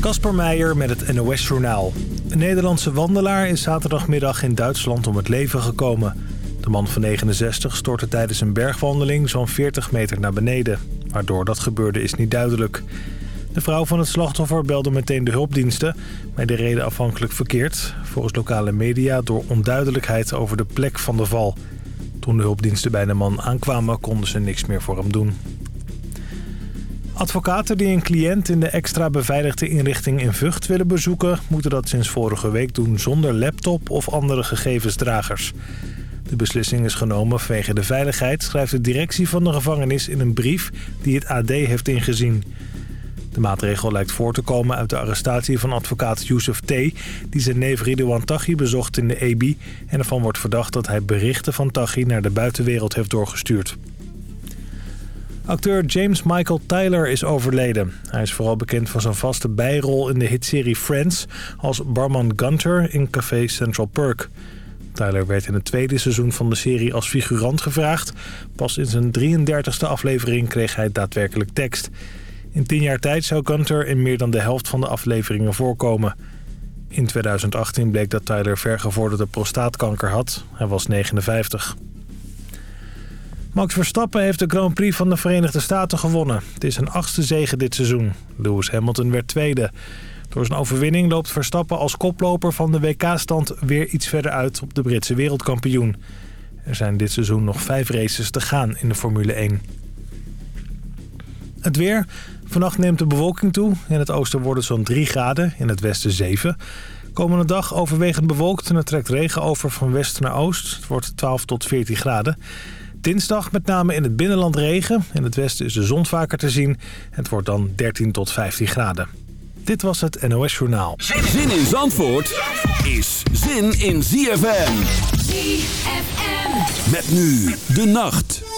Kasper Meijer met het NOS-journaal. Een Nederlandse wandelaar is zaterdagmiddag in Duitsland om het leven gekomen. De man van 69 stortte tijdens een bergwandeling zo'n 40 meter naar beneden. Waardoor dat gebeurde is niet duidelijk. De vrouw van het slachtoffer belde meteen de hulpdiensten... maar de reden afhankelijk verkeerd. Volgens lokale media door onduidelijkheid over de plek van de val. Toen de hulpdiensten bij de man aankwamen konden ze niks meer voor hem doen. Advocaten die een cliënt in de extra beveiligde inrichting in Vught willen bezoeken... moeten dat sinds vorige week doen zonder laptop of andere gegevensdragers. De beslissing is genomen vanwege de veiligheid... schrijft de directie van de gevangenis in een brief die het AD heeft ingezien. De maatregel lijkt voor te komen uit de arrestatie van advocaat Youssef T... die zijn neef Ridouan Taghi bezocht in de EBI... en ervan wordt verdacht dat hij berichten van Taghi naar de buitenwereld heeft doorgestuurd. Acteur James Michael Tyler is overleden. Hij is vooral bekend van zijn vaste bijrol in de hitserie Friends... als barman Gunter in Café Central Perk. Tyler werd in het tweede seizoen van de serie als figurant gevraagd. Pas in zijn 33e aflevering kreeg hij daadwerkelijk tekst. In tien jaar tijd zou Gunter in meer dan de helft van de afleveringen voorkomen. In 2018 bleek dat Tyler vergevorderde prostaatkanker had. Hij was 59. Max Verstappen heeft de Grand Prix van de Verenigde Staten gewonnen. Het is een achtste zege dit seizoen. Lewis Hamilton werd tweede. Door zijn overwinning loopt Verstappen als koploper van de WK-stand weer iets verder uit op de Britse wereldkampioen. Er zijn dit seizoen nog vijf races te gaan in de Formule 1. Het weer. Vannacht neemt de bewolking toe. In het oosten wordt het zo'n 3 graden, in het westen 7. Komende dag overwegend bewolkt en het trekt regen over van west naar oost. Het wordt 12 tot 14 graden. Dinsdag met name in het binnenland regen. In het westen is de zon vaker te zien. Het wordt dan 13 tot 15 graden. Dit was het NOS Journaal. Zin in Zandvoort is zin in ZFM. ZFM. Met nu de nacht.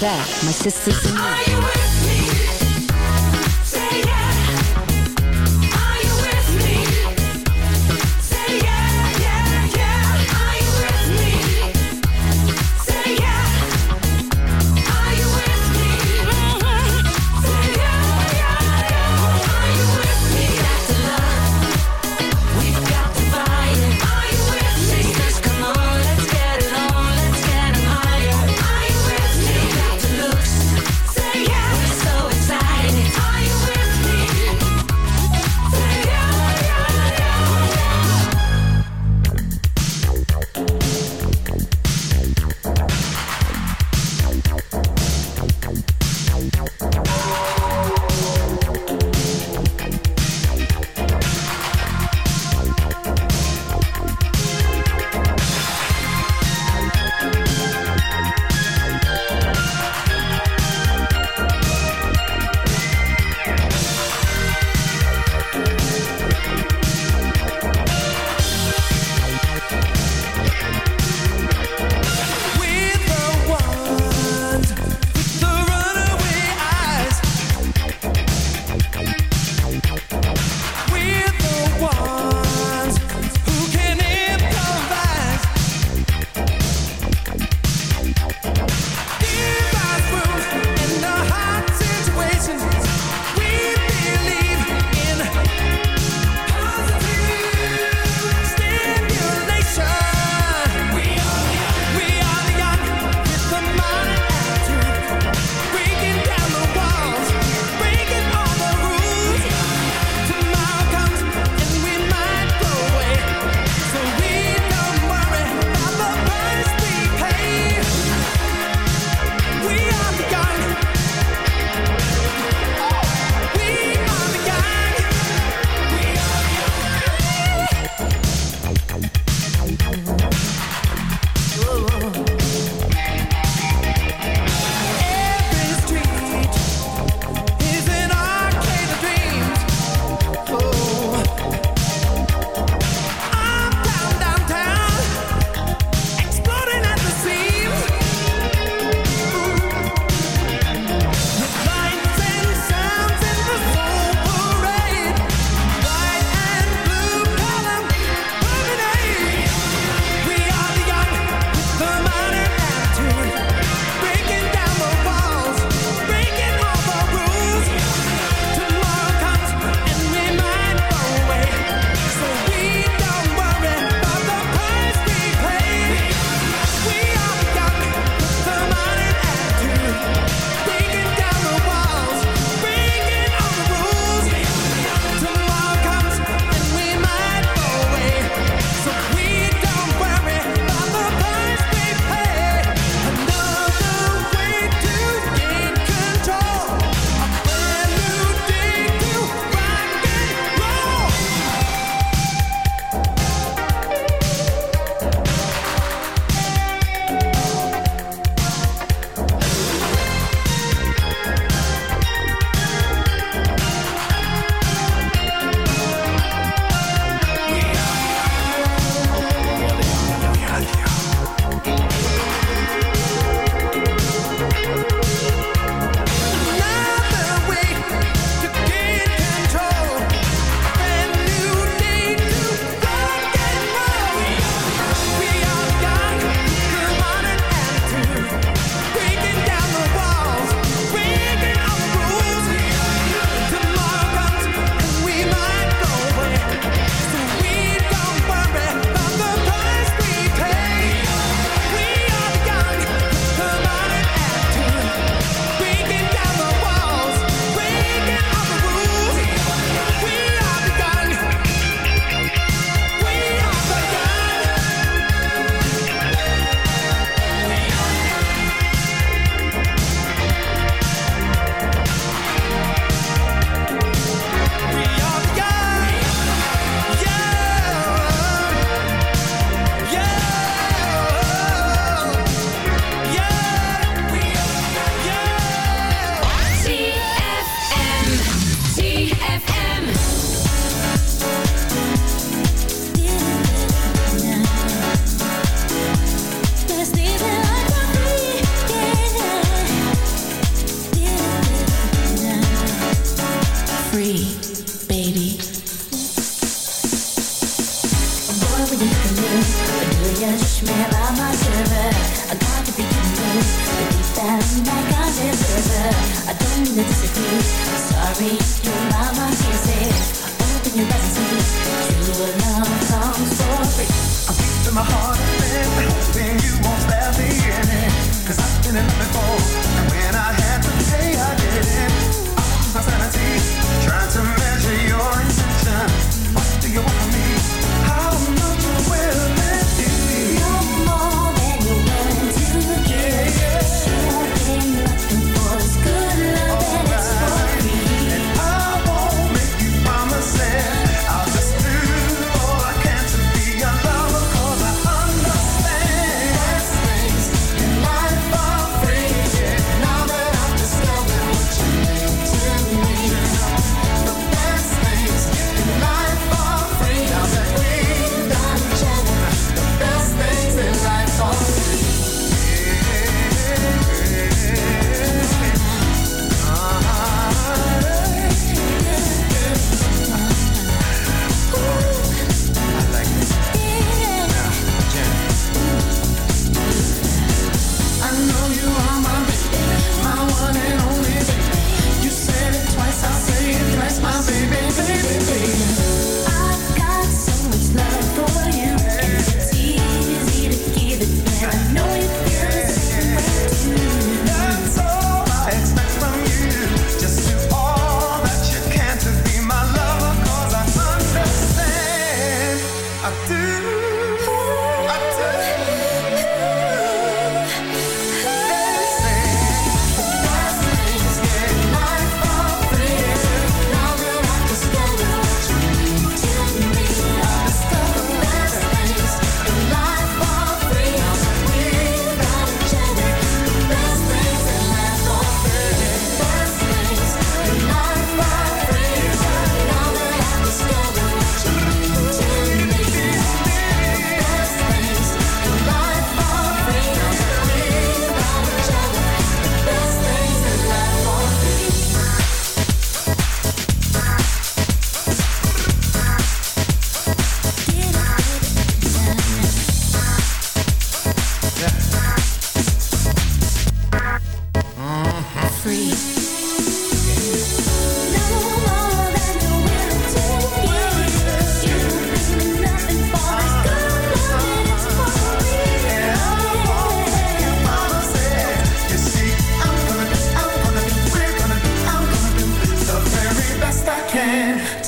Back, my sisters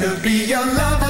to be your lover,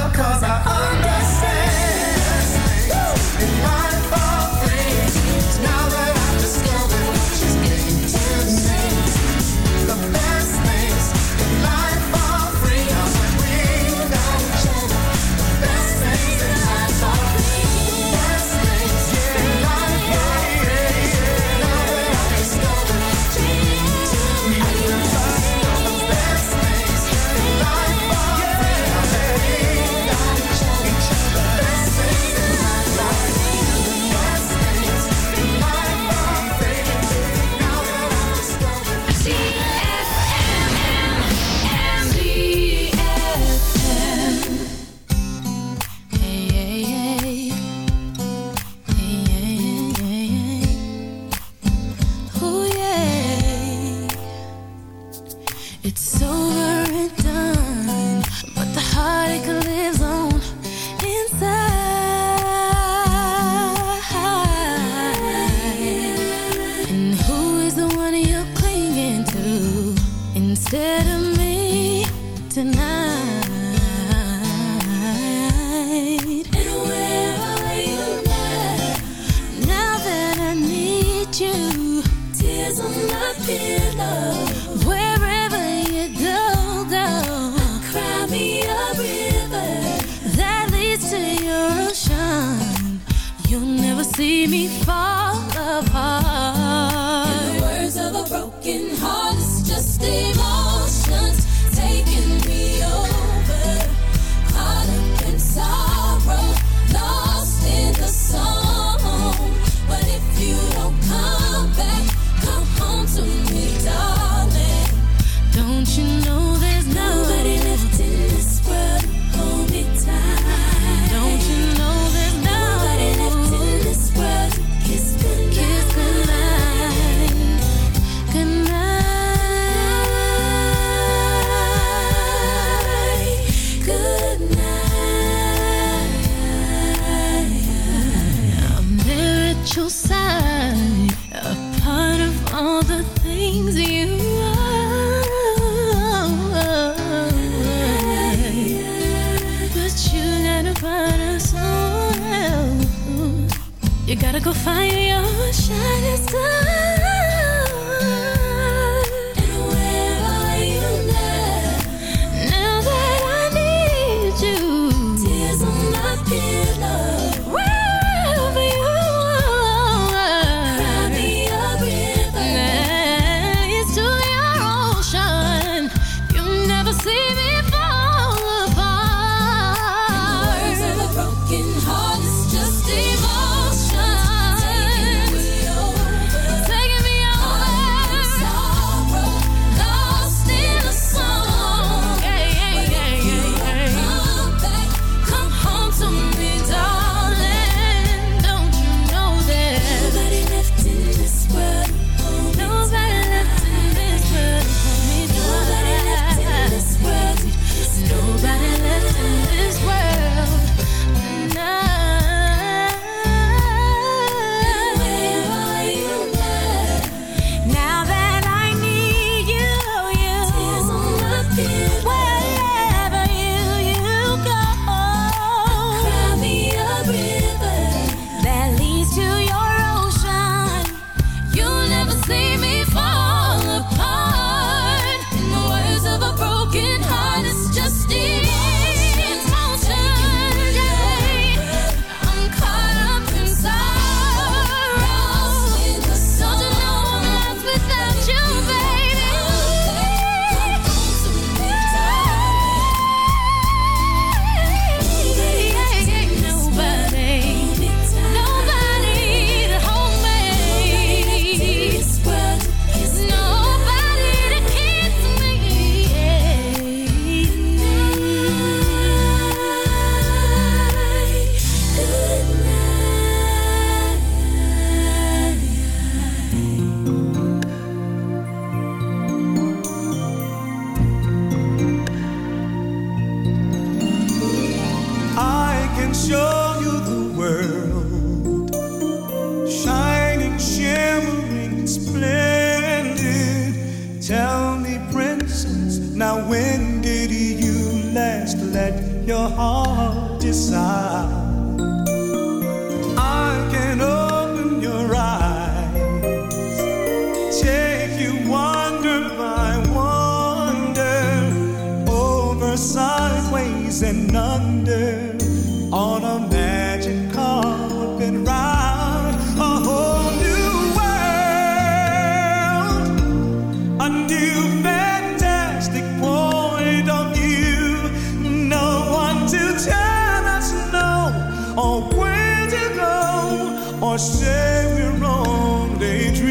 or where to go or save your own daydream.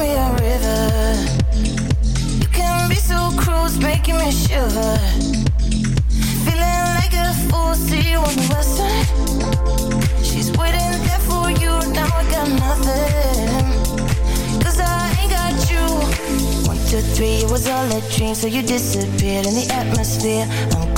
Me a river. You can be so cruel, making me shiver. Feeling like a fool, see you. She's waiting there for you, now I got I ain't got you. One, two, three, it was all a dream, so you disappeared in the atmosphere.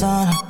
Madonna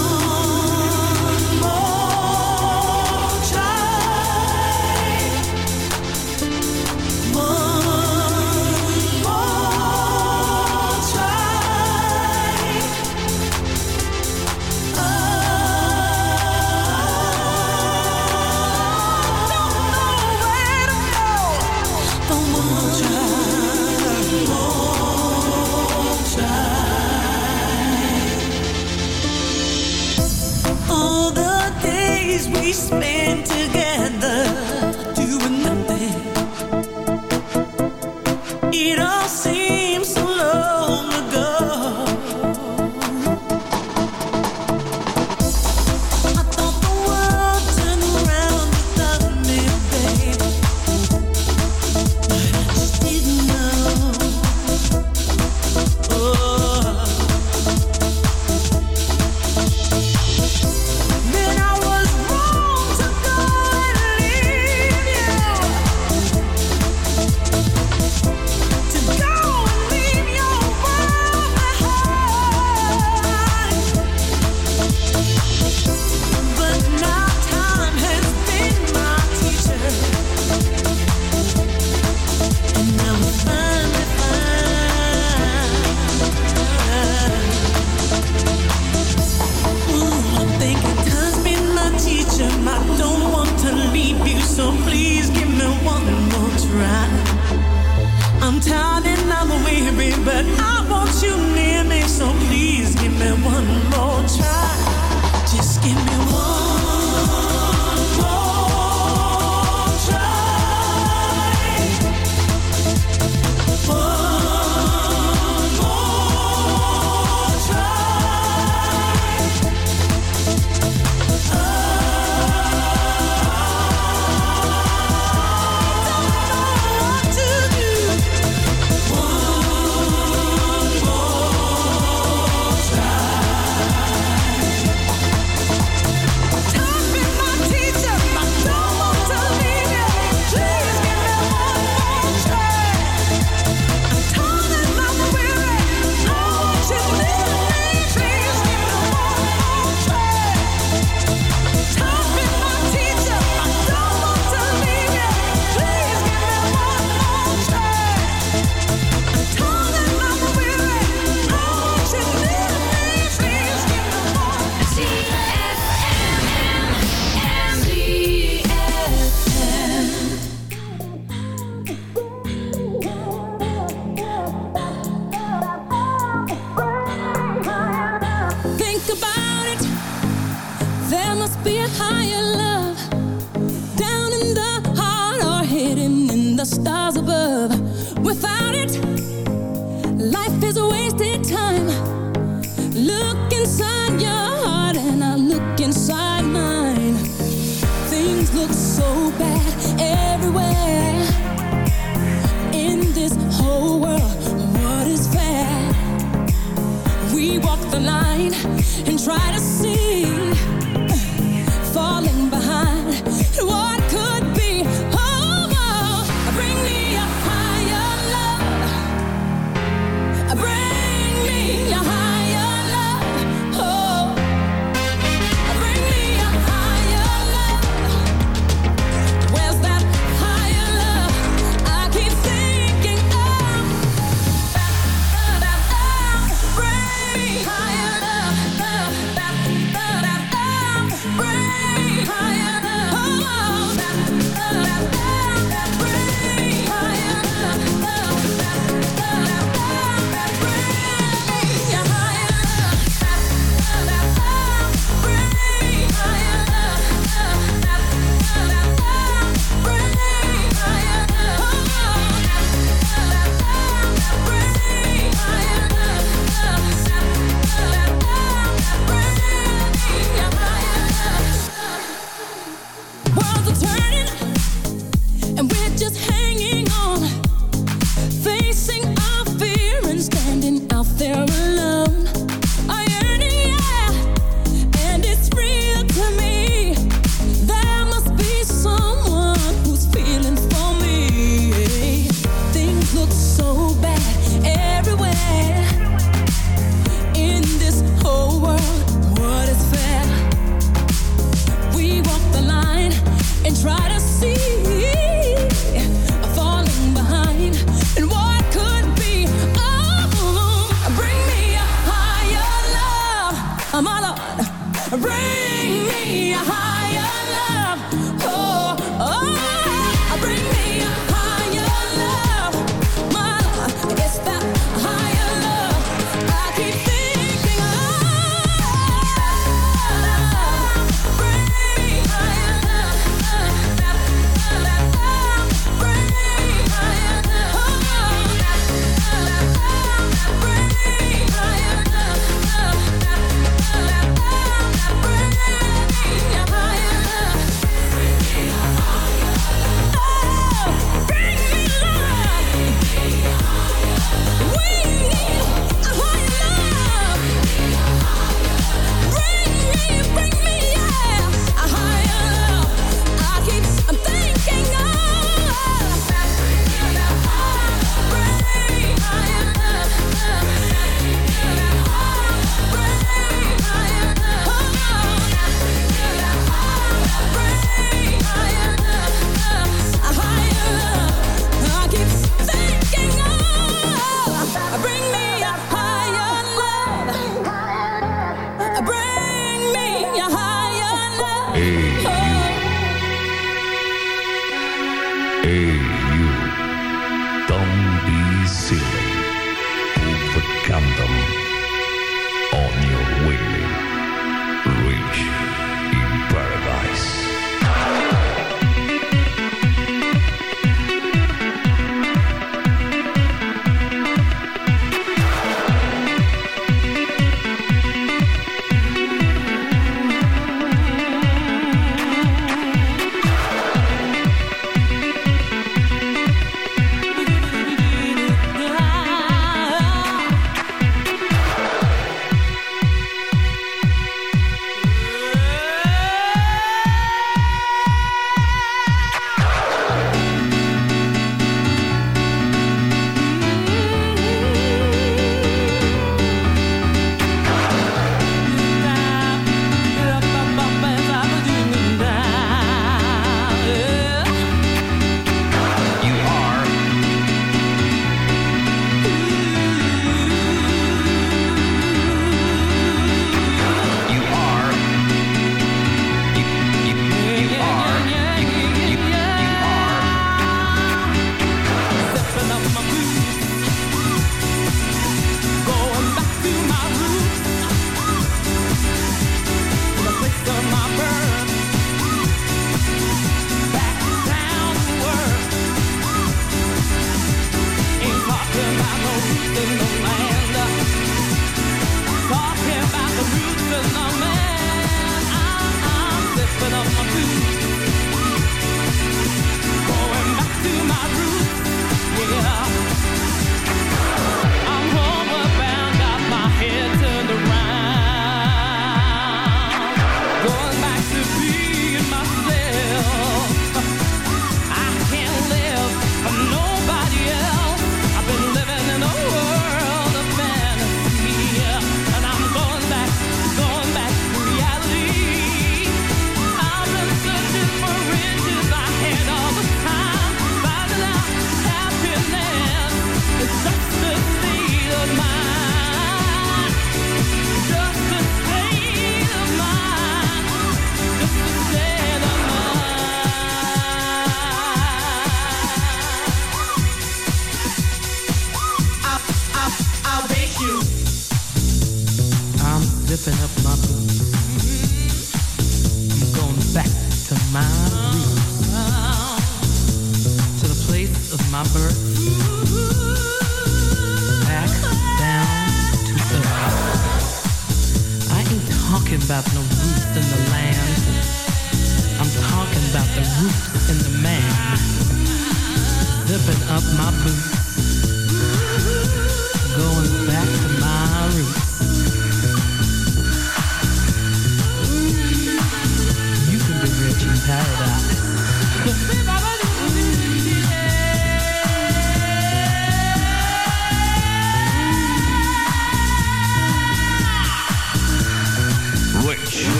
we spend together. Bring me a higher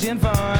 changing for